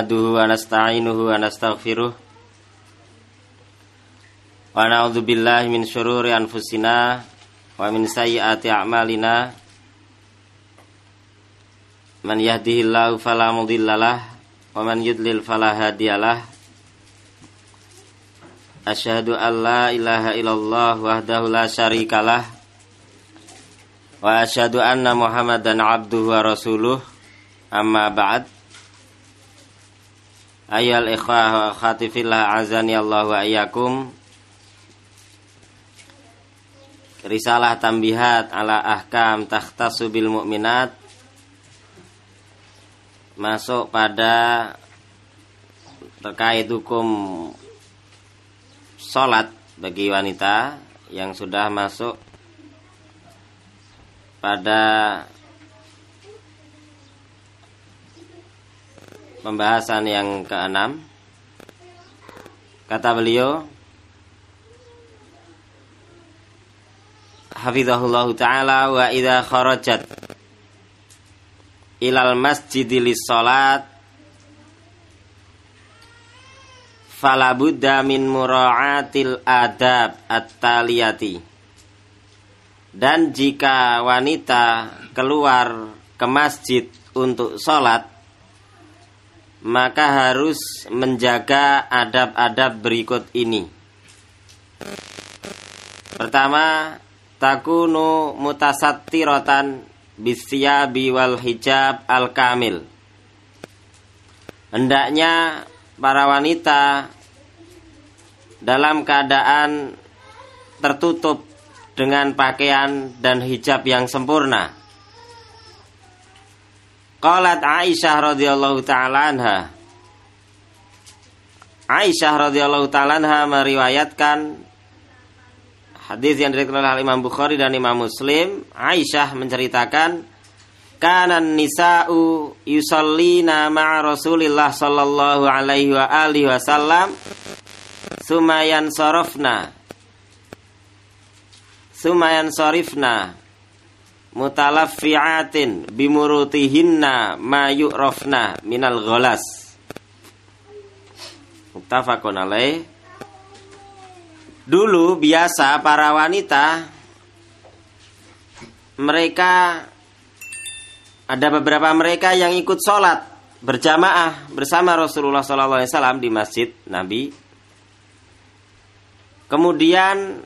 Aduh, anas ta'inu, anas. Wa na'udhu min syururi anfusina Wa min sayyati a'malina Man yahdihillahu falamudillalah Wa man yudlil falahadiyalah Ashadu an ilaha illallah Wahdahu la syarikalah Wa ashadu anna muhammadan abduhu rasuluh Amma ba'd Ayol ikhwah wa akhwati fillah azani Allah wa iyyakum. Risalah tambihat ala ahkam takhtasu bil mu'minat Masuk pada terkait hukum Salat bagi wanita yang sudah masuk pada pembahasan yang keenam. Kata beliau, Hafizahullah Ta'ala wa idha kharajat ilal masjidi salat falabudda min mura'atil adab at-taliyati dan jika wanita keluar ke masjid untuk sholat maka harus menjaga adab-adab berikut ini. Pertama, takunu mutasattiratan bisyabi wal hijab al kamil. Hendaknya para wanita dalam keadaan tertutup dengan pakaian dan hijab yang sempurna. Qalat Aisyah radhiyallahu taala anha. Aisyah radhiyallahu taala anha meriwayatkan hadis yang diriwayatkan oleh Imam Bukhari dan Imam Muslim. Aisyah menceritakan kana nisa'u yusallina ma'a Rasulillah sallallahu alaihi wa alihi wasallam sumayan sarafna sumayan sarifna mutalaffi'atin bimurutihinna ma yu'rafna minal ghalas. Muttafaqun alaih. Dulu biasa para wanita mereka ada beberapa mereka yang ikut sholat berjamaah bersama Rasulullah SAW di masjid Nabi. Kemudian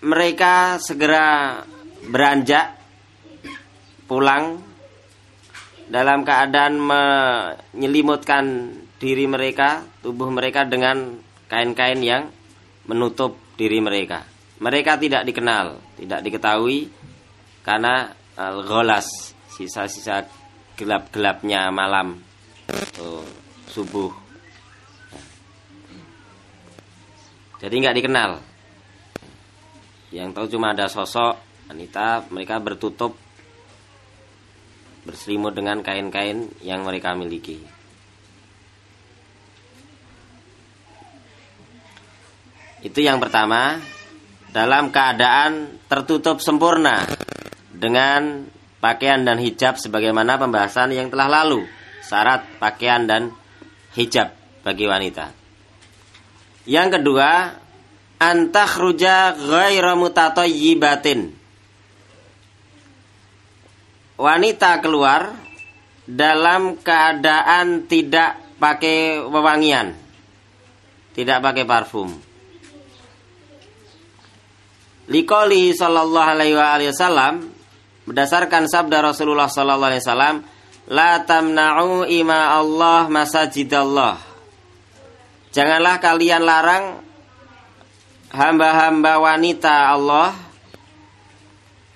mereka segera beranjak pulang dalam keadaan menyelimutkan diri mereka, tubuh mereka dengan kain-kain yang menutup diri mereka. Mereka tidak dikenal, tidak diketahui karena al-gholas, sisa-sisa gelap-gelapnya malam atau subuh. Jadi nggak dikenal. Yang tahu cuma ada sosok wanita, mereka bertutup berselimut dengan kain-kain yang mereka miliki. Itu yang pertama, dalam keadaan tertutup sempurna dengan pakaian dan hijab sebagaimana pembahasan yang telah lalu, syarat pakaian dan hijab bagi wanita. Yang kedua, antakhruja ghairu mutatayyibatin wanita keluar dalam keadaan tidak pakai wewangian, tidak pakai parfum. Likoli sallallahu alaihi wasallam berdasarkan sabda Rasulullah sallallahu alaihi wasallam, la tamna'u ima Allah masajidallah. Janganlah kalian larang hamba-hamba wanita Allah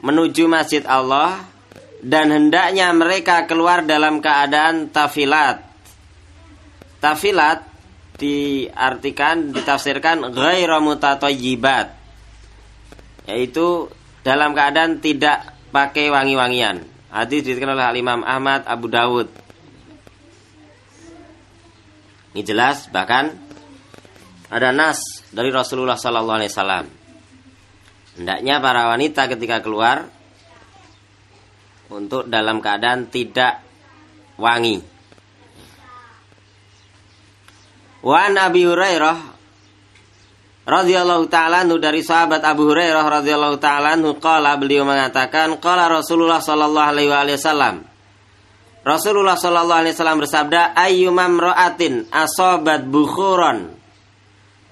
menuju masjid Allah dan hendaknya mereka keluar dalam keadaan tafilat. Tafilat diartikan ditafsirkan ghairu mutatayyibat yaitu dalam keadaan tidak pakai wangi-wangian. Hadis diriwayatkan oleh Imam Ahmad Abu Dawud. Ini jelas bahkan ada nas dari Rasulullah Sallallahu Alaihi Wasallam. Hendaknya para wanita ketika keluar untuk dalam keadaan tidak wangi. Wan Abi Hurairah radhiyallahu taala dari sahabat Abu Hurairah radhiyallahu taala qala beliau mengatakan qala Rasulullah sallallahu alaihi wasallam. Rasulullah sallallahu alaihi wasallam bersabda ayyumam ra'atin asobat bukhuran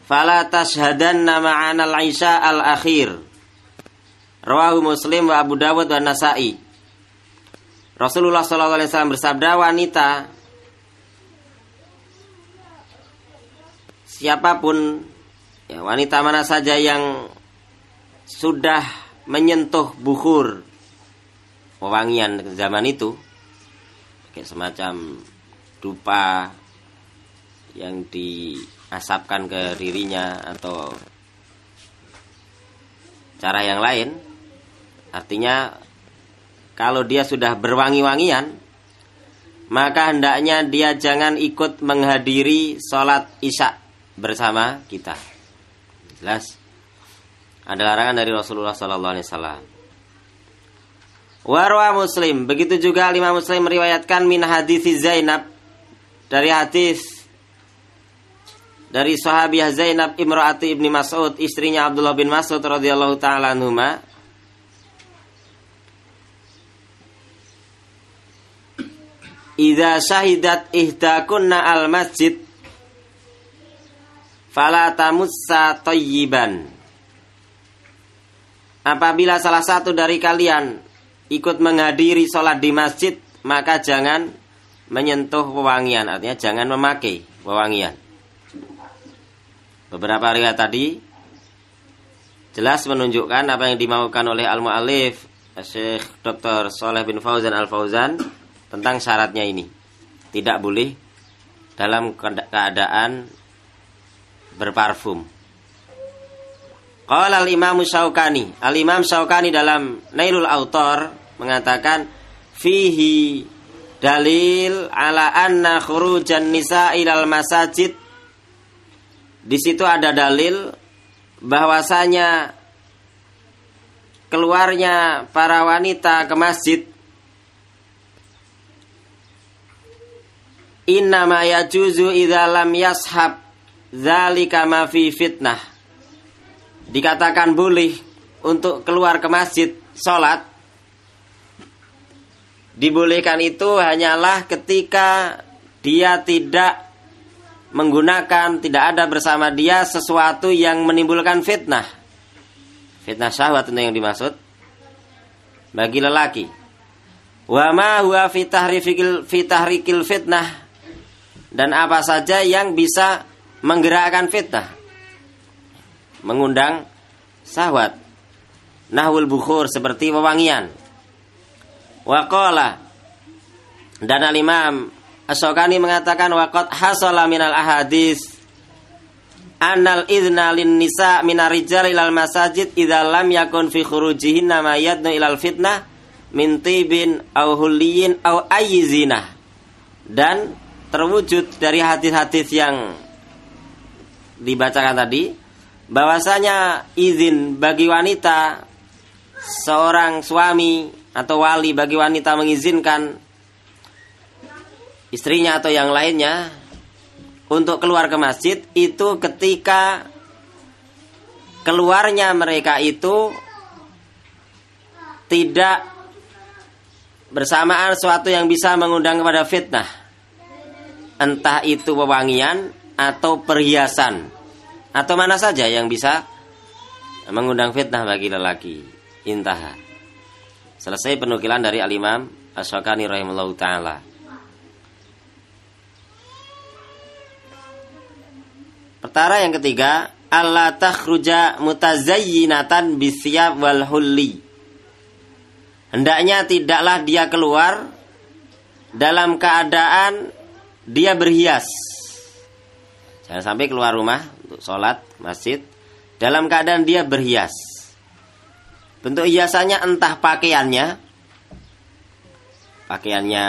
fala tashhadanna ma'ana al-isya al-akhir. Rawahu Muslim wa Abu Dawud wa Nasa'i Rasulullah wasallam bersabda wanita siapa pun ya, wanita mana saja yang sudah menyentuh bukhur pewangian zaman itu kayak semacam dupa yang diasapkan ke dirinya atau cara yang lain artinya kalau dia sudah berwangi-wangian maka hendaknya dia jangan ikut menghadiri sholat isya bersama kita. Jelas. Ada larangan dari Rasulullah Sallallahu Alaihi Wasallam. Warwa Muslim. Begitu juga lima Muslim meriwayatkan min hadis Zainab dari hadis dari sahabiah Zainab Imraati ibni Mas'ud istrinya Abdullah bin Mas'ud radhiyallahu taala anhuma Idza syahidat ihdakunna al masjid fala tamussa tayyiban. Apabila salah satu dari kalian ikut menghadiri sholat di masjid maka jangan menyentuh pewangian. Artinya jangan memakai pewangian. Beberapa riwayat tadi jelas menunjukkan apa yang dimaukan oleh al-mu'alif Syekh Dr. Soleh bin Fauzan al-Fauzan tentang syaratnya ini. Tidak boleh dalam keadaan berparfum. Qala al-Imam Syaukani, al-Imam Syaukani dalam Nailul Autor mengatakan fihi dalil ala anna khurujan nisa ilal masajid. Di situ ada dalil bahwasanya keluarnya para wanita ke masjid innama yajuzu idza lam yashab Zalika ma fi fitnah. Dikatakan boleh untuk keluar ke masjid sholat. Dibolehkan itu hanyalah ketika dia tidak menggunakan, tidak ada bersama dia sesuatu yang menimbulkan fitnah. Fitnah syahwat itu yang dimaksud bagi lelaki. Wa ma huwa fitahrikil fitnah dan apa saja yang bisa menggerakkan fitnah? Mengundang sahwat nahwul bukhur seperti wewangian. Waqala dan al-imam Asokani mengatakan waqat hasala minal ahadis. Anal idna lin nisa minar rijal ilal masajid idza lam yakun fi khurujihin nama yadnu ilal fitnah min tibin au huliyin au ayyizina dan terwujud dari hadis-hadis yang dibacakan tadi bahwasanya izin bagi wanita seorang suami atau wali bagi wanita mengizinkan istrinya atau yang lainnya untuk keluar ke masjid itu ketika keluarnya mereka itu tidak bersamaan suatu yang bisa mengundang kepada fitnah entah itu wewangian atau perhiasan atau mana saja yang bisa mengundang fitnah bagi lelaki. Intaha. Selesai penukilan dari Al-Imam Asyakani rahimahullah taala. Pertara yang ketiga, Allah takhruja mutazayyinatan bisyab wal hulli. Hendaknya tidaklah dia keluar dalam keadaan dia berhias. Jangan sampai keluar rumah untuk sholat masjid. Dalam keadaan dia berhias. Bentuk hiasannya entah pakaiannya, pakaiannya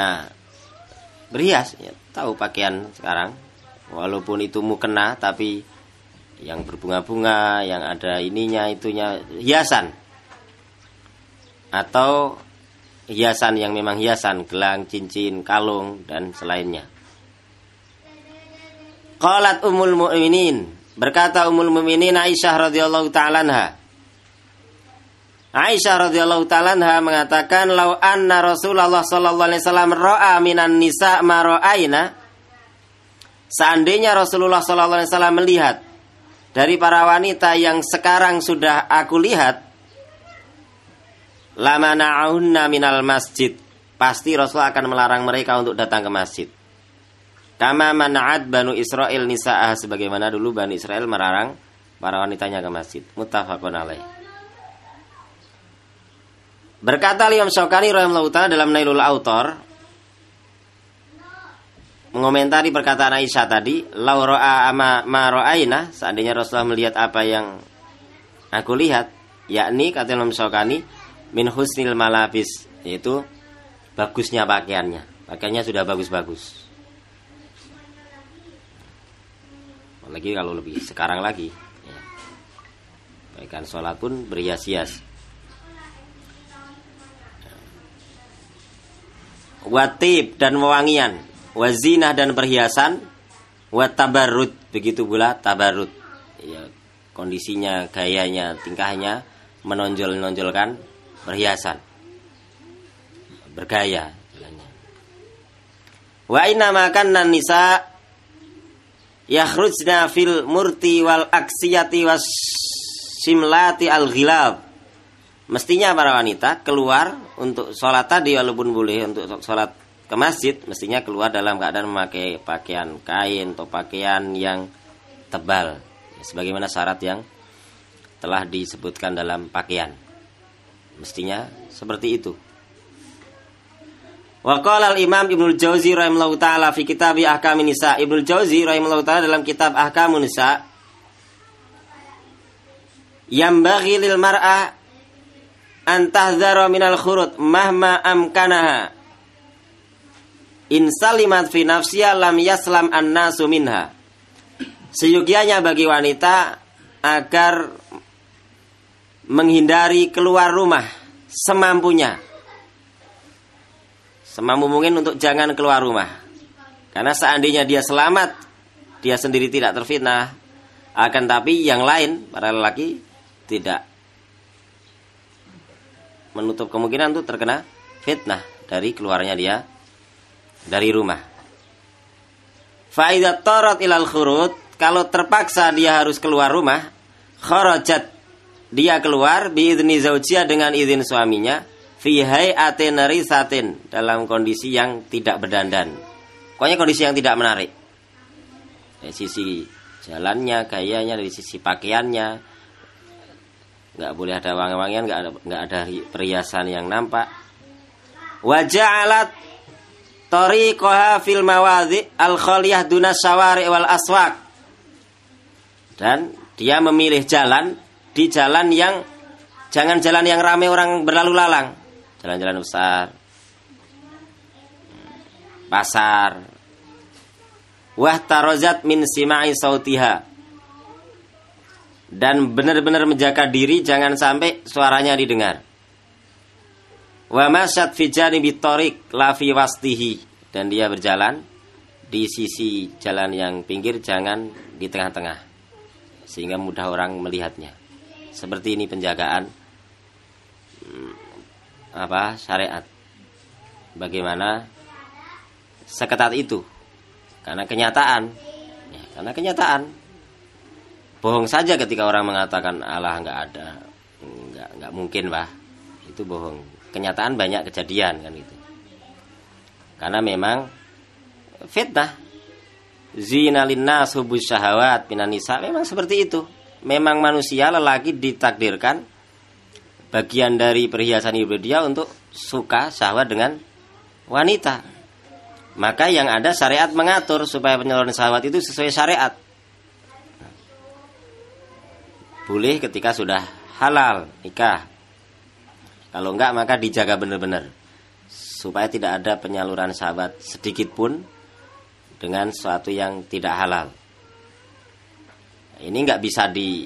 berhias, ya, tahu pakaian sekarang, walaupun itu mukena tapi yang berbunga-bunga, yang ada ininya itunya hiasan. Atau hiasan yang memang hiasan gelang, cincin, kalung dan selainnya. Qalat Ummul Mukminin, berkata Ummul Mukminin Aisyah radhiyallahu taala. Aisyah radhiyallahu taala mengatakan, "Lau anna Rasulullah sallallahu alaihi wasallam ra'a minan nisa ma ra'aina" Seandainya Rasulullah sallallahu alaihi wasallam melihat dari para wanita yang sekarang sudah aku lihat, lama na'unna minal masjid. Pasti Rasulullah akan melarang mereka untuk datang ke masjid. Kama mana'at Banu Israel nisa'ah sebagaimana dulu Bani Israel melarang para wanitanya ke masjid. Muttafaqun alaih. Berkata Imam Syaukani rahimahullah taala dalam Nailul Autor mengomentari perkataan Aisyah tadi, "Lau ra'a ama ma ra'aina," seandainya Rasulullah melihat apa yang aku lihat, yakni kata Imam Syaukani min husnil malabis, yaitu bagusnya pakaiannya. Pakaiannya sudah bagus-bagus. Lagi kalau lebih sekarang lagi. Ya. baikkan sholat pun berhias-hias. Watib dan wewangian. Wazinah dan perhiasan. Watabarut. Begitu pula tabarut. Ya, kondisinya gayanya tingkahnya menonjol-nonjolkan perhiasan. Bergaya wa inna makan nisa yakhrujna fil murti wal aksiyati was simlati al ghilab. Mestinya para wanita keluar untuk sholat tadi walaupun boleh untuk sholat ke masjid mestinya keluar dalam keadaan memakai pakaian kain atau pakaian yang tebal. Sebagaimana syarat yang telah disebutkan dalam pakaian. Mestinya seperti itu Wa qala al-Imam Ibnu Jauzi rahimahullahu taala fi kitab Ahkamun Nisa. Ibnu Jauzi rahimahullahu taala dalam kitab Ahkamun Nisa yang bagi lil mar'a an minal khurut mahma amkanaha in salimat fi nafsiha lam yaslam an-nasu minha. Seyogianya bagi wanita agar menghindari keluar rumah semampunya semampu mungkin untuk jangan keluar rumah. Karena seandainya dia selamat, dia sendiri tidak terfitnah, akan tapi yang lain para lelaki tidak menutup kemungkinan untuk terkena fitnah dari keluarnya dia dari rumah. Faidat torot ilal khurut kalau terpaksa dia harus keluar rumah, kharajat dia keluar biidni zaujia dengan izin suaminya fi hayatin risatin dalam kondisi yang tidak berdandan. Pokoknya kondisi yang tidak menarik. Dari sisi jalannya, gayanya, dari sisi pakaiannya, nggak boleh ada wangi-wangian, nggak ada nggak ada perhiasan yang nampak. Wajah alat tariqaha fil mawadhi al khaliyah duna syawari wal aswak. Dan dia memilih jalan di jalan yang jangan jalan yang ramai orang berlalu lalang jalan-jalan besar. Pasar. Wah tarozat min simai sautiha. Dan benar-benar menjaga diri jangan sampai suaranya didengar. Wa masyad fi janibi tariq la fi wastihi dan dia berjalan di sisi jalan yang pinggir jangan di tengah-tengah. Sehingga mudah orang melihatnya. Seperti ini penjagaan apa syariat. Bagaimana seketat itu? Karena kenyataan. Ya, karena kenyataan. Bohong saja ketika orang mengatakan Allah nggak ada nggak nggak mungkin bah itu bohong. Kenyataan banyak kejadian kan itu karena memang fitnah. Zina syahawat minan nisa. Memang seperti itu. Memang manusia lelaki ditakdirkan bagian dari perhiasan hidup dia untuk suka syahwat dengan wanita. Maka yang ada syariat mengatur supaya penyaluran syahwat itu sesuai syariat. Boleh ketika sudah halal nikah. Kalau enggak maka dijaga benar-benar supaya tidak ada penyaluran syahwat sedikit pun dengan sesuatu yang tidak halal. Ini enggak bisa di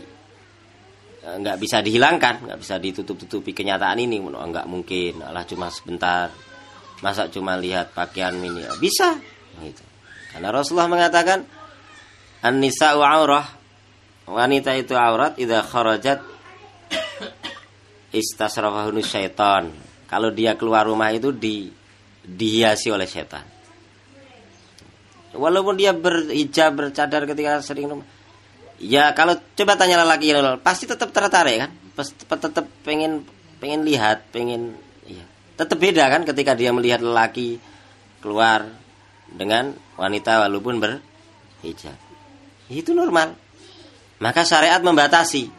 nggak bisa dihilangkan, nggak bisa ditutup-tutupi kenyataan ini. Nggak mungkin, Allah cuma sebentar. Masa cuma lihat pakaian ini? Bisa, gitu. Karena Rasulullah mengatakan, An-nisa'u aurah. Wanita itu aurat idza kharajat istasrafahun syaitan. Kalau dia keluar rumah itu di dihiasi oleh setan. Walaupun dia berhijab, bercadar ketika sering rumah. Ya kalau coba tanya lelaki pasti tetap tertarik kan? Tetap pengen pengen lihat, pengen ya. Tetap beda kan ketika dia melihat lelaki keluar dengan wanita walaupun berhijab. Itu normal. Maka syariat membatasi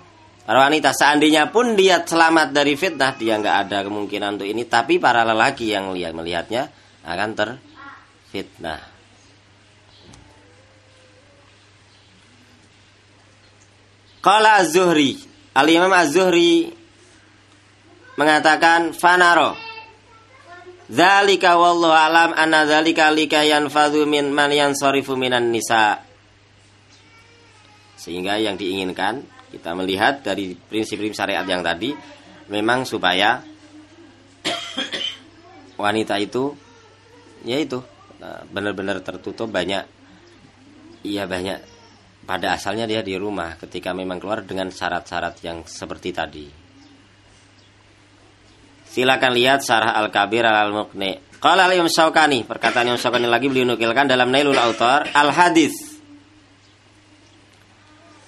para wanita seandainya pun dia selamat dari fitnah dia nggak ada kemungkinan untuk ini tapi para lelaki yang melihat melihatnya akan terfitnah Qala Az-Zuhri. Al-Imam Az-Zuhri mengatakan fanaro. Zalika wallahu alam anna zalika lika yanfadhu min man yansarifu minan nisa. Sehingga yang diinginkan kita melihat dari prinsip-prinsip syariat yang tadi memang supaya wanita itu yaitu nah, benar-benar tertutup banyak iya banyak pada asalnya dia di rumah ketika memang keluar dengan syarat-syarat yang seperti tadi. Silakan lihat Sarah Al-Kabir Al-Muqni. Qala Al-Imam Syaukani perkataan yang Syaukani lagi beliau nukilkan dalam Nailul Autar Al-Hadis.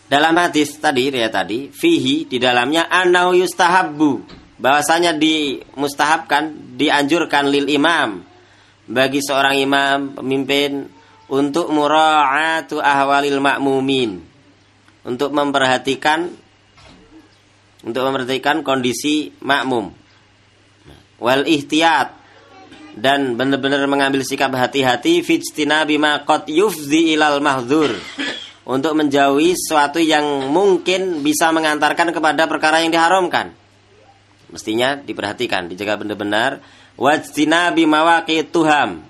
Dalam hadis tadi ya tadi fihi di dalamnya anau yustahabbu. Bahwasanya dimustahabkan dianjurkan lil imam. Bagi seorang imam pemimpin untuk mura'atu ahwalil makmumin untuk memperhatikan untuk memperhatikan kondisi makmum. Wal ihtiyat. Dan benar-benar mengambil sikap hati-hati fijtina bima qad yufzi ilal mahdzur untuk menjauhi sesuatu yang mungkin bisa mengantarkan kepada perkara yang diharamkan. Mestinya diperhatikan, dijaga benar-benar. Wajtina bimawaki tuham.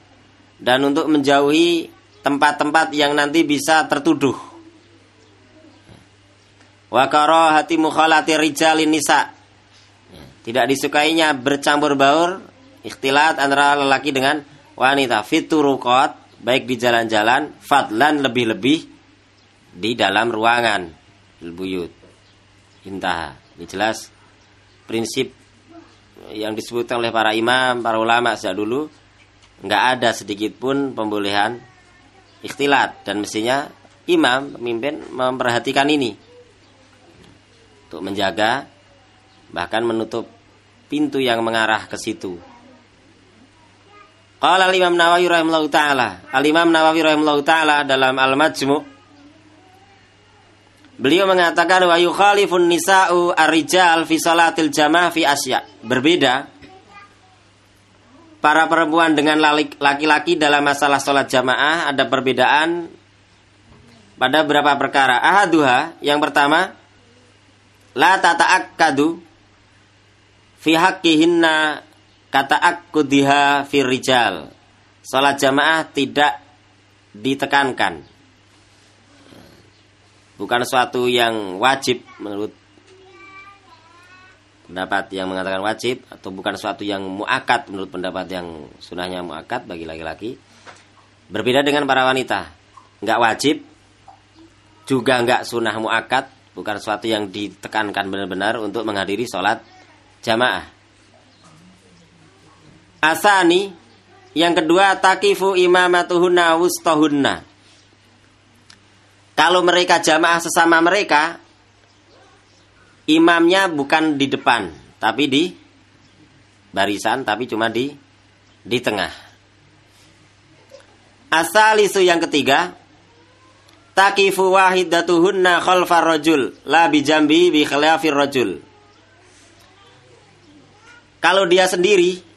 Dan untuk menjauhi tempat-tempat yang nanti bisa tertuduh. Wakaro hati mukhalati rijalin nisa. Tidak disukainya bercampur baur ikhtilat antara lelaki dengan wanita fiturukot baik di jalan-jalan fadlan lebih-lebih di dalam ruangan buyut intah ini jelas prinsip yang disebutkan oleh para imam para ulama sejak dulu nggak ada sedikit pun pembolehan ikhtilat dan mestinya imam pemimpin memperhatikan ini untuk menjaga bahkan menutup pintu yang mengarah ke situ. Qala al-Imam Nawawi rahimahullahu taala, al-Imam Nawawi rahimahullahu taala dalam Al-Majmu' Beliau mengatakan wa yukhalifun nisa'u ar-rijal fi salatil jamaah fi asya. Berbeda para perempuan dengan laki-laki dalam masalah sholat jamaah ada perbedaan pada beberapa perkara. Ahaduha yang pertama la tata'akkadu fi haqqihinna kata'akkudiha fi rijal. Sholat jamaah tidak ditekankan bukan suatu yang wajib menurut pendapat yang mengatakan wajib atau bukan suatu yang muakat menurut pendapat yang sunahnya muakat bagi laki-laki. Berbeda dengan para wanita. Nggak wajib juga nggak sunah muakat bukan suatu yang ditekankan benar-benar untuk menghadiri sholat jamaah. Asani yang kedua takifu imamatuhunna wustohunna kalau mereka jamaah sesama mereka, imamnya bukan di depan, tapi di barisan, tapi cuma di di tengah. Asal isu yang ketiga, takifu wahidatuhunna khalfar rajul la bijambi bi khilafir rajul. Kalau dia sendiri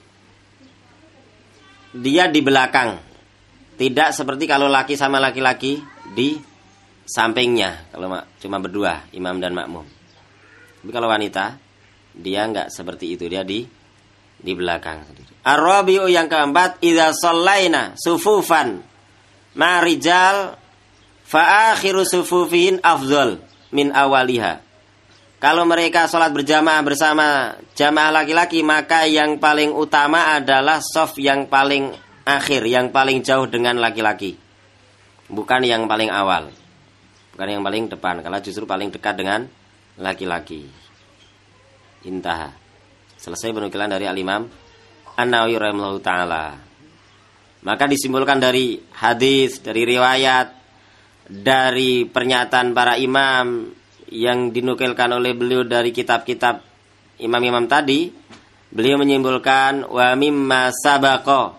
dia di belakang. Tidak seperti kalau laki sama laki-laki di sampingnya kalau cuma berdua imam dan makmum. Tapi kalau wanita dia nggak seperti itu dia di di belakang sendiri. Arabiu yang keempat idza sallaina sufufan marijal fa akhiru sufufihin afdol min awaliha. Kalau mereka sholat berjamaah bersama jamaah laki-laki maka yang paling utama adalah soft yang paling akhir, yang paling jauh dengan laki-laki. Bukan yang paling awal. bukan yang paling depan kalau justru paling dekat dengan laki-laki. Intah selesai penukilan dari al-imam An-Nawawi rahimahullah taala. Maka disimpulkan dari hadis dari riwayat dari pernyataan para imam yang dinukilkan oleh beliau dari kitab-kitab imam-imam tadi beliau menyimpulkan wa mimma sabaqa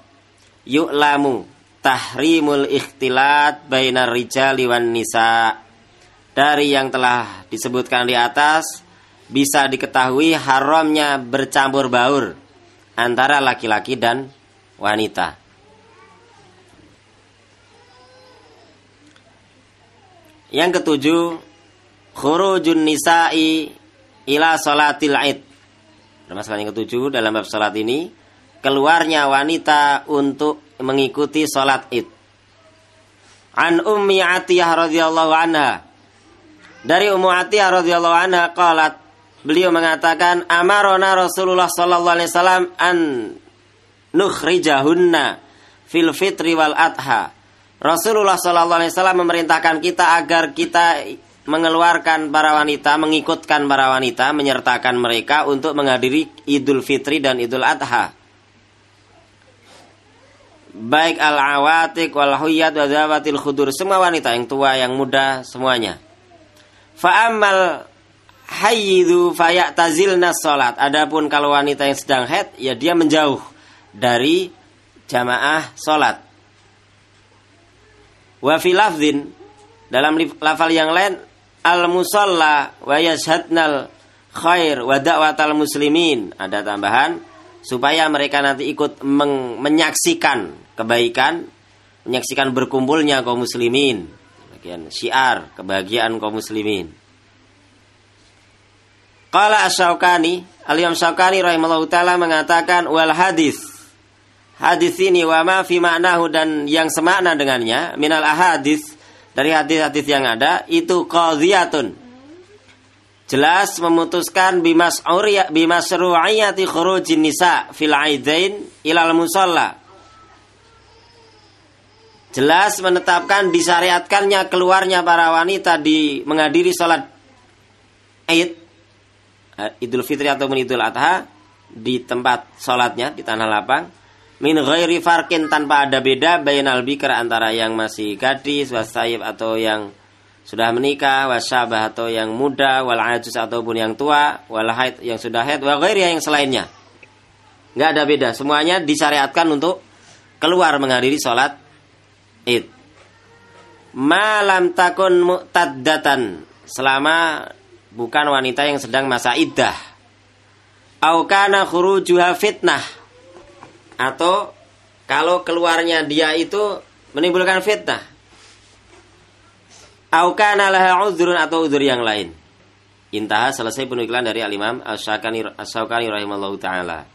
yu'lamu tahrimul ikhtilat bainar rijali wan nisa dari yang telah disebutkan di atas bisa diketahui haramnya bercampur baur antara laki-laki dan wanita. Yang ketujuh, khurujun nisa'i ila salatil id. Permasalahan yang ketujuh dalam bab salat ini, keluarnya wanita untuk mengikuti sholat id. An Ummi Atiyah radhiyallahu anha. Dari Ummu Atiyah radhiyallahu anha qalat beliau mengatakan amarona Rasulullah sallallahu alaihi wasallam an nukhrijahunna fil fitri wal adha. Rasulullah sallallahu alaihi wasallam memerintahkan kita agar kita mengeluarkan para wanita, mengikutkan para wanita, menyertakan mereka untuk menghadiri Idul Fitri dan Idul Adha baik al-awatik wal huyat wa zawatil khudur semua wanita yang tua yang muda semuanya fa amal hayyidu fayatazilna salat adapun kalau wanita yang sedang haid ya dia menjauh dari jamaah salat wa fi lafzin dalam lafal yang lain al musalla wa yashhadnal khair wa da'watal muslimin. Ada tambahan supaya mereka nanti ikut menyaksikan kebaikan, menyaksikan berkumpulnya kaum muslimin. Bagian syiar kebahagiaan kaum muslimin. Qala Asy-Syaukani, Al-Imam Syaukani rahimahullahu taala mengatakan wal hadis. Hadis ini wa ma fi ma'nahu dan yang semakna dengannya minal ahadis dari hadis-hadis yang ada itu qadhiyatun. Jelas memutuskan bimasru'iyati khurujin nisa fil aidain ilal musalla jelas menetapkan disyariatkannya keluarnya para wanita di menghadiri sholat Id eh, Idul Fitri atau Idul Adha di tempat sholatnya di tanah lapang. Min ghairi farkin tanpa ada beda bainal bikr antara yang masih gadis wasayib atau yang sudah menikah wasyabah atau yang muda wal ajus ataupun yang tua wal haid yang sudah haid wa ghairi yang selainnya. Nggak ada beda. Semuanya disyariatkan untuk keluar menghadiri sholat id. Malam takun mu'taddatan. Selama bukan wanita yang sedang masa iddah. Au kana khurujuha fitnah. Atau kalau keluarnya dia itu menimbulkan fitnah. Au kana laha uzrun atau uzur yang lain. Intaha selesai penukilan dari al-imam asy-syaukani asy rahimallahu taala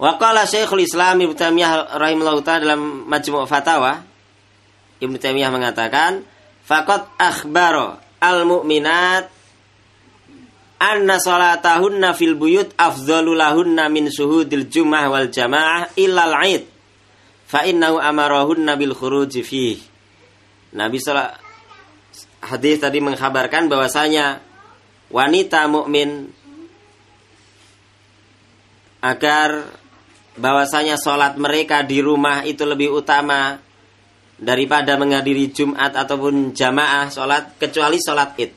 Wa qala Syekhul Islam Ibnu Taimiyah rahimahullah taala dalam Majmu' Fatawa Ibnu Taimiyah mengatakan faqat akhbaro al mu'minat anna salatahunna fil buyut afdhalu lahunna min suhudil jum'ah wal jamaah illal aid fa innahu amarahunna bil khuruj fih. Nabi salat hadis tadi mengkhabarkan bahwasanya wanita mukmin agar bahwasanya sholat mereka di rumah itu lebih utama daripada menghadiri Jumat ataupun jamaah sholat kecuali sholat id.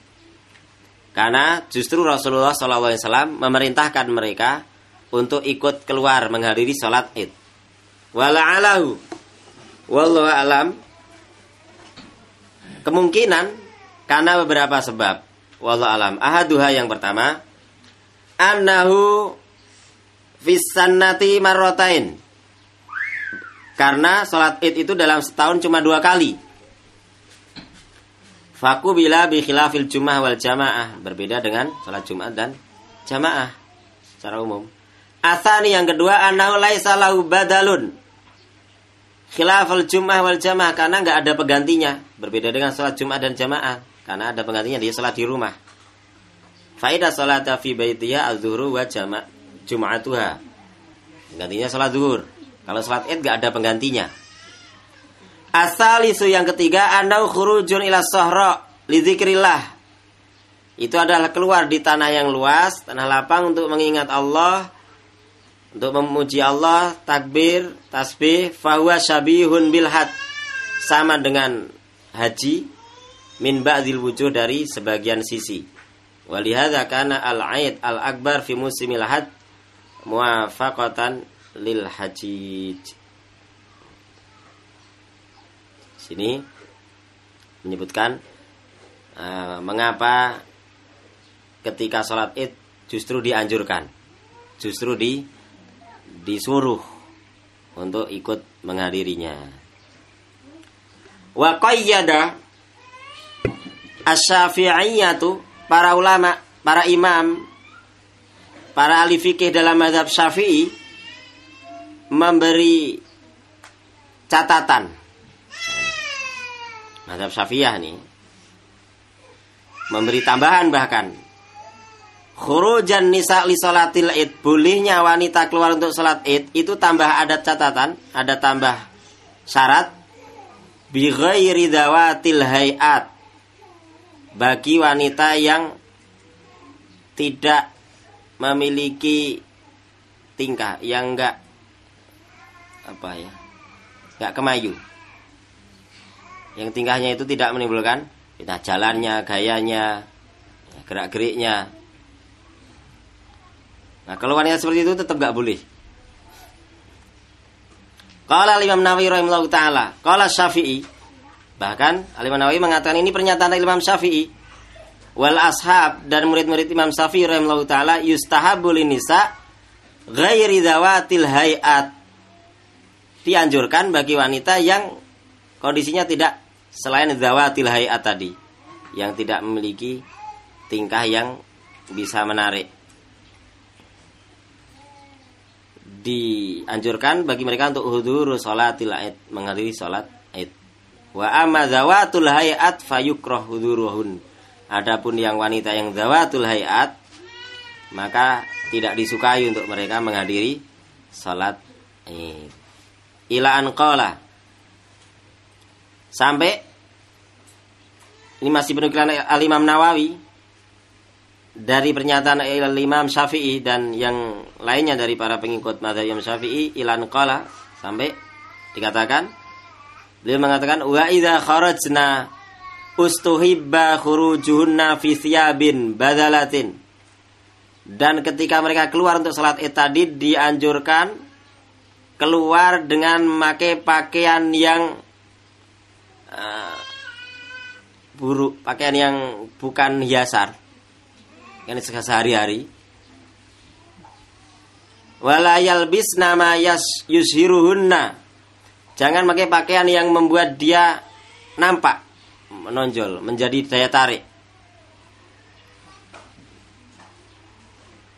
Karena justru Rasulullah SAW memerintahkan mereka untuk ikut keluar menghadiri sholat id. Wala'alahu. Wallahu alam. Kemungkinan karena beberapa sebab. Wallahu alam. Ahaduha yang pertama. Annahu Fisannati marrotain. Karena sholat id itu dalam setahun cuma dua kali. Faku bila bikhilafil jumah wal jamaah. Berbeda dengan sholat jumat dan jamaah. Secara umum. Asani yang kedua. Anahu laisa lahu badalun. Khilafal jumah wal jamaah. Karena nggak ada penggantinya. Berbeda dengan sholat jumat dan jamaah. Karena ada penggantinya dia sholat di rumah. Faidah sholat fi azhuru wa jamaah Jum'atuha. Penggantinya sholat zuhur. Kalau sholat id gak ada penggantinya. Asal isu yang ketiga anau khurujun ila sohro lidzikrillah. Itu adalah keluar di tanah yang luas, tanah lapang untuk mengingat Allah, untuk memuji Allah, takbir, tasbih, fahuwa syabihun bilhat. Sama dengan haji min ba'dil wujuh dari sebagian sisi. Walihada kana al-aid al-akbar fi musimil had muwafaqatan lil hajij. Sini menyebutkan uh, mengapa ketika sholat id justru dianjurkan, justru di disuruh untuk ikut menghadirinya. Wa qayyada asy-syafi'iyatu para ulama, para imam, para ahli fikih dalam mazhab Syafi'i memberi catatan. Madhab Syafi'iyah nih memberi tambahan bahkan. Khurujan nisa li salatil id bolehnya wanita keluar untuk salat id itu tambah ada catatan ada tambah syarat. Bi ghairi dawatil hayat bagi wanita yang tidak memiliki tingkah yang enggak apa ya enggak kemayu yang tingkahnya itu tidak menimbulkan kita jalannya, gayanya, gerak geriknya. Nah kalau wanita seperti itu tetap gak boleh. Kalau Imam Nawawi rahimahullah taala, kalau Syafi'i, bahkan Imam Nawawi mengatakan ini pernyataan Imam Syafi'i. Wal ashab dan murid-murid Imam Syafi'i rahimahullah taala yustahabul nisa ghairi dawatil hayat. Dianjurkan bagi wanita yang kondisinya tidak selain zawatil hayat tadi yang tidak memiliki tingkah yang bisa menarik. Dianjurkan bagi mereka untuk hudur salatil id menghadiri salat id wa amma zawatul hayat fayukrah huduruhun adapun yang wanita yang zawatul hayat maka tidak disukai untuk mereka menghadiri salat id. Ila an qala. Sampai ini masih penukilan Al-Imam Nawawi dari pernyataan Al-Imam Syafi'i dan yang lainnya dari para pengikut madhab Imam Syafi'i ilan qala. Sampai dikatakan beliau mengatakan wa idza kharajna ustuhibba khurujuhunna fi thiyabin badalatin. Dan ketika mereka keluar untuk salat id tadi dianjurkan keluar dengan memakai pakaian yang uh, buruk pakaian yang bukan hiasan yang sehari-hari. Walayal bis nama yas yushiruhunna. Jangan pakai pakaian yang membuat dia nampak menonjol menjadi daya tarik.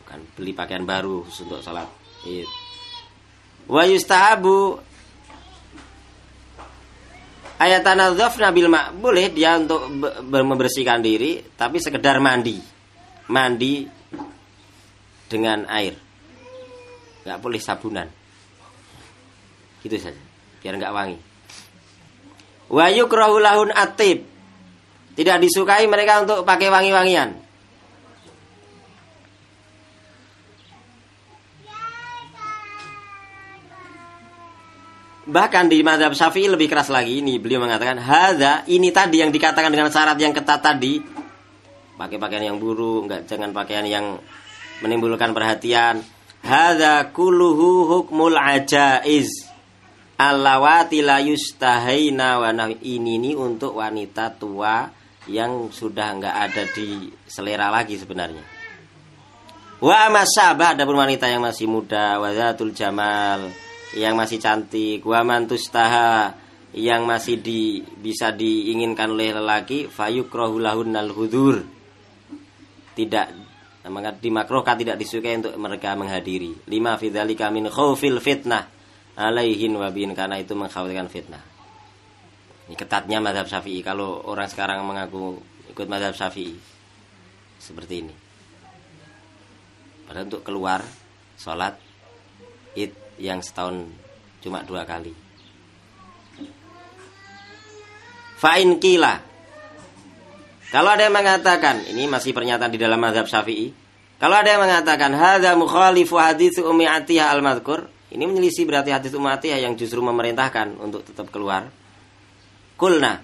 Bukan beli pakaian baru untuk salat wa yustahabu. Ayat tanadzafna bil ma boleh dia untuk membersihkan diri tapi sekedar mandi. Mandi dengan air. Nggak boleh sabunan. Gitu saja biar nggak wangi wa yukrahu lahun atib tidak disukai mereka untuk pakai wangi-wangian Bahkan di madhab syafi'i lebih keras lagi. Ini beliau mengatakan, Hada, ini tadi yang dikatakan dengan syarat yang ketat tadi. Pakai pakaian yang buruk, enggak jangan pakaian yang menimbulkan perhatian. Hada kuluhu hukmul ajaiz. Allawati la yustahaina wa ini ini untuk wanita tua yang sudah enggak ada di selera lagi sebenarnya. Wa amasabah ada pun wanita yang masih muda, wazatul jamal, yang masih cantik wa mantustaha yang masih di bisa diinginkan oleh lelaki fayukrahu lahunnal hudur. Tidak maka dimakrohkan tidak disukai untuk mereka menghadiri. Lima fidzalika min khaufil fitnah alaihin wabin karena itu mengkhawatirkan fitnah ini ketatnya madhab syafi'i kalau orang sekarang mengaku ikut madhab syafi'i seperti ini padahal untuk keluar sholat id yang setahun cuma dua kali. Fa'in kila. Kalau ada yang mengatakan, ini masih pernyataan di dalam mazhab Syafi'i. Kalau ada yang mengatakan hadza mukhalifu hadits Ummi Atiyah al-madhkur, ini menyelisih berarti hadis Atiyah yang justru memerintahkan untuk tetap keluar. Kulna.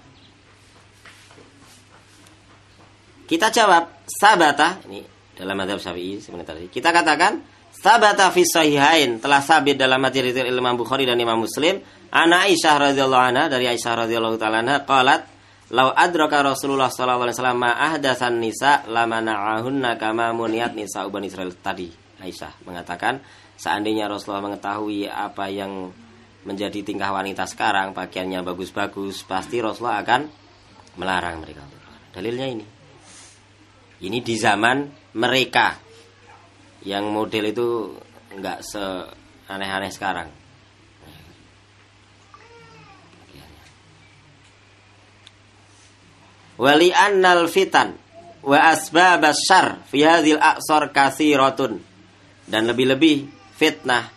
Kita jawab sabata ini dalam mazhab Syafi'i sebenarnya tadi. Kita katakan sabata fi sahihain telah sabit dalam materi Imam Bukhari dan Imam Muslim Ana Aisyah radhiyallahu anha dari Aisyah radhiyallahu taala anha qalat Lau adraka Rasulullah sallallahu alaihi wasallam ma ahdatsan nisa lamana'ahunna kama muniat nisa uban Israel tadi. Aisyah mengatakan seandainya Rasulullah mengetahui apa yang menjadi tingkah wanita sekarang pakaiannya bagus-bagus pasti Rasulullah akan melarang mereka. Dalilnya ini. Ini di zaman mereka yang model itu nggak seaneh-aneh sekarang. Wali annal fitan wa asbab syar fi hadhil aqsar kathiratun dan lebih-lebih fitnah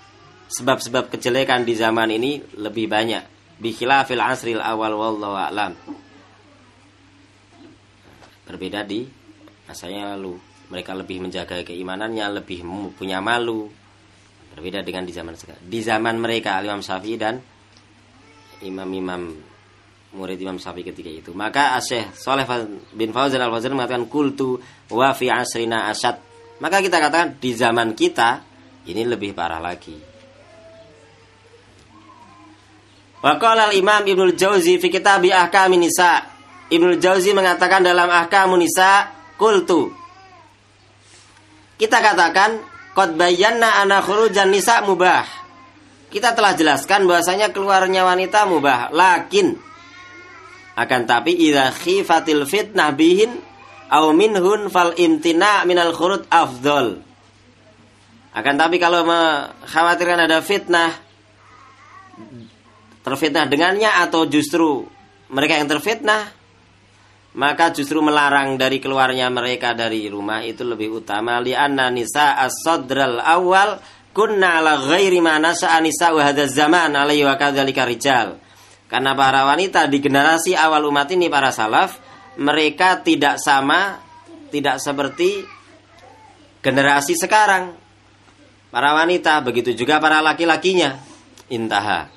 sebab-sebab kejelekan di zaman ini lebih banyak. Bi khilafil asril awal wallahu a'lam. Berbeda di masanya lalu mereka lebih menjaga keimanannya lebih punya malu. Berbeda dengan di zaman sekarang di zaman mereka Imam Syafi'i dan imam-imam murid Imam Syafi'i ketika itu. Maka Syekh Saleh bin Fauzan Al Fauzan mengatakan kultu wa fi asrina asyad. Maka kita katakan di zaman kita ini lebih parah lagi Waqala al-Imam Ibnu Jauzi fi kitab Ahkamin Nisa. Ibnu Jauzi mengatakan dalam Ahkamun Nisa, kultu. Kita katakan qad bayyana ana khurujan nisa mubah. Kita telah jelaskan bahwasanya keluarnya wanita mubah, lakin akan tapi idza khifatil fitnah bihin au minhun fal imtina minal khurud afdol. Akan tapi kalau mengkhawatirkan ada fitnah terfitnah dengannya atau justru mereka yang terfitnah maka justru melarang dari keluarnya mereka dari rumah itu lebih utama. Anna nisa as-sadral awal kunna ala ghairi ma nasa nisa wa hadzal zaman alaihi wa kadzalika rijal. Karena para wanita di generasi awal umat ini para salaf mereka tidak sama tidak seperti generasi sekarang para wanita begitu juga para laki-lakinya intaha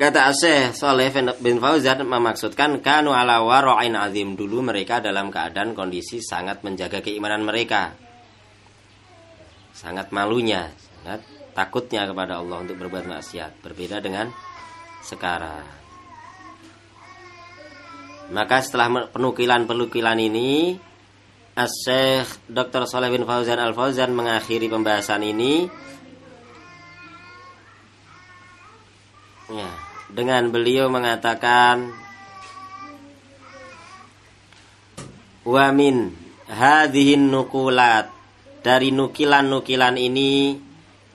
Kata Syekh Saleh bin Fauzan memaksudkan kanu ala wara'in azim dulu mereka dalam keadaan kondisi sangat menjaga keimanan mereka. Sangat malunya, sangat takutnya kepada Allah untuk berbuat maksiat, berbeda dengan sekarang. Maka setelah penukilan-penukilan ini, Syekh Dr. Saleh bin Fauzan Al Fauzan mengakhiri pembahasan ini. Ya, dengan beliau mengatakan wamin hadhihin nukulat dari nukilan-nukilan ini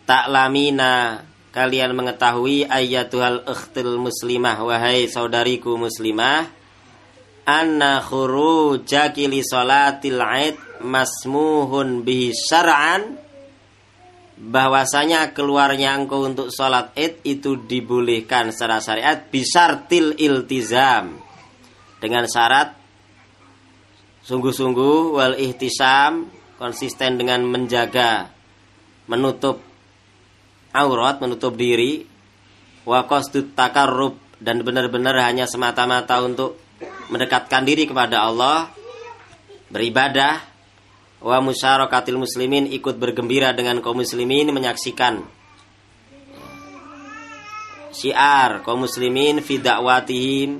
tak lamina kalian mengetahui ayatuhal ikhtil muslimah wahai saudariku muslimah anna khurujaki li salatil aid masmuhun bihi syar'an. Bahwasanya keluarnya engkau untuk sholat id itu dibolehkan secara syariat bisartil iltizam. Dengan syarat sungguh-sungguh wal ihtisam konsisten dengan menjaga menutup aurat menutup diri wa qasdut takarrub dan benar-benar hanya semata-mata untuk mendekatkan diri kepada Allah beribadah wa musyarakatil muslimin ikut bergembira dengan kaum muslimin menyaksikan syiar kaum muslimin fi da'watihim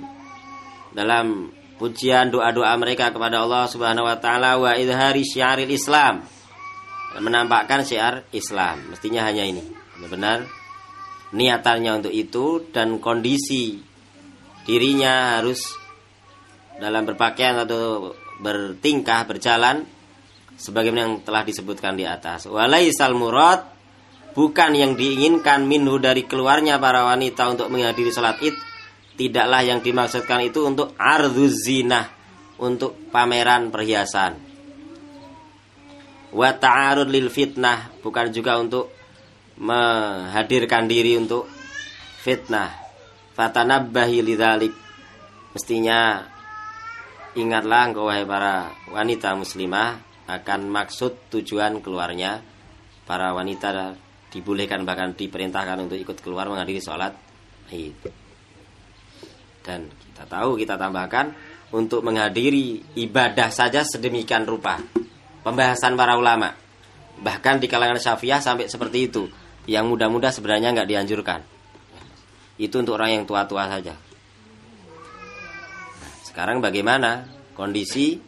dalam pujian doa-doa mereka kepada Allah Subhanahu wa taala wa idhari syiaril Islam. Menampakkan syiar Islam. Mestinya hanya ini. Benar-benar niatannya untuk itu dan kondisi dirinya harus dalam berpakaian atau bertingkah berjalan sebagaimana yang telah disebutkan di atas. Walaisal murad bukan yang diinginkan minhu dari keluarnya para wanita untuk menghadiri sholat id. Tidaklah yang dimaksudkan itu untuk arduz untuk pameran perhiasan. Wa ta'arud lil fitnah bukan juga untuk menghadirkan diri untuk fitnah. Fatanabbahi lidzalik mestinya ingatlah engkau wahai para wanita muslimah akan maksud tujuan keluarnya para wanita dibolehkan bahkan diperintahkan untuk ikut keluar menghadiri sholat Id. Dan kita tahu kita tambahkan untuk menghadiri ibadah saja sedemikian rupa. Pembahasan para ulama. Bahkan di kalangan Syafi'ah sampai seperti itu. Yang muda-muda sebenarnya nggak dianjurkan. Itu untuk orang yang tua-tua saja. Sekarang bagaimana? Kondisi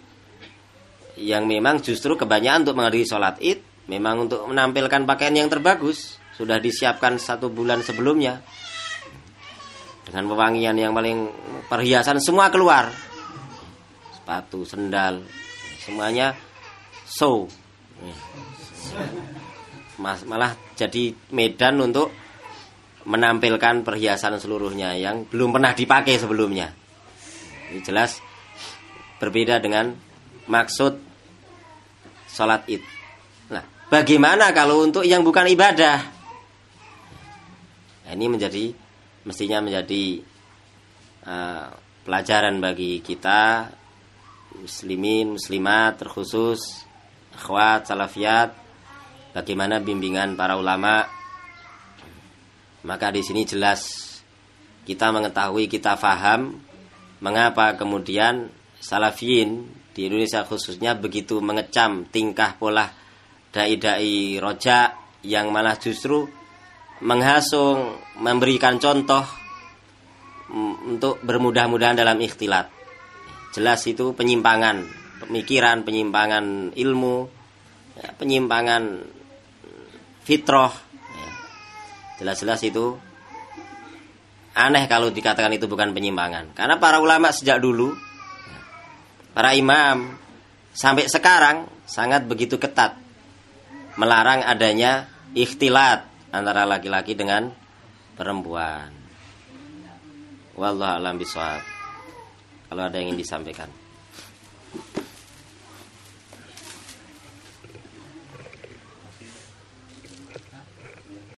yang memang justru kebanyakan untuk menghadiri sholat id memang untuk menampilkan pakaian yang terbagus sudah disiapkan satu bulan sebelumnya. Dengan pewangian yang paling perhiasan semua keluar. Sepatu sendal semuanya show. Mas, malah jadi medan untuk menampilkan perhiasan seluruhnya yang belum pernah dipakai sebelumnya jelas berbeda dengan maksud sholat id. Nah bagaimana kalau untuk yang bukan ibadah? Nah, ini menjadi mestinya menjadi uh, pelajaran bagi kita muslimin muslimat terkhusus akhwat salafiyat bagaimana bimbingan para ulama. Maka di sini jelas kita mengetahui kita faham mengapa kemudian salafiyin di Indonesia khususnya begitu mengecam tingkah pola dai-dai roja yang malah justru menghasung, memberikan contoh untuk bermudah-mudahan dalam ikhtilat. Jelas itu penyimpangan pemikiran, penyimpangan ilmu, ya, penyimpangan fitrah. Ya. Jelas-jelas itu aneh kalau dikatakan itu bukan penyimpangan. Karena para ulama sejak dulu, para imam sampai sekarang sangat begitu ketat melarang adanya ikhtilat antara laki-laki dengan perempuan. Wallahu alam bisawab. Kalau ada yang ingin disampaikan.